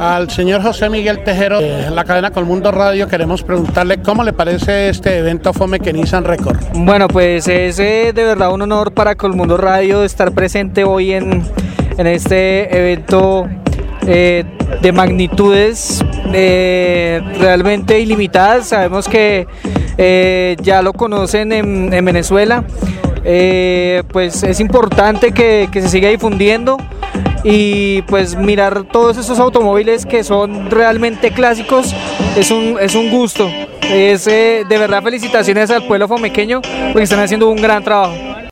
Al señor José Miguel Tejero, de la cadena Colmundo Radio, queremos preguntarle cómo le parece este evento Fome que Nissan Record. Bueno, pues es eh, de verdad un honor para Colmundo Radio estar presente hoy en, en este evento eh, de magnitudes eh, realmente ilimitadas. Sabemos que ya lo conocen en, en Venezuela. Pues es importante que se siga difundiendo y pues mirar todos esos automóviles que son realmente clásicos es un, es un gusto. Es, eh, de verdad felicitaciones al pueblo fomequeño porque están haciendo un gran trabajo.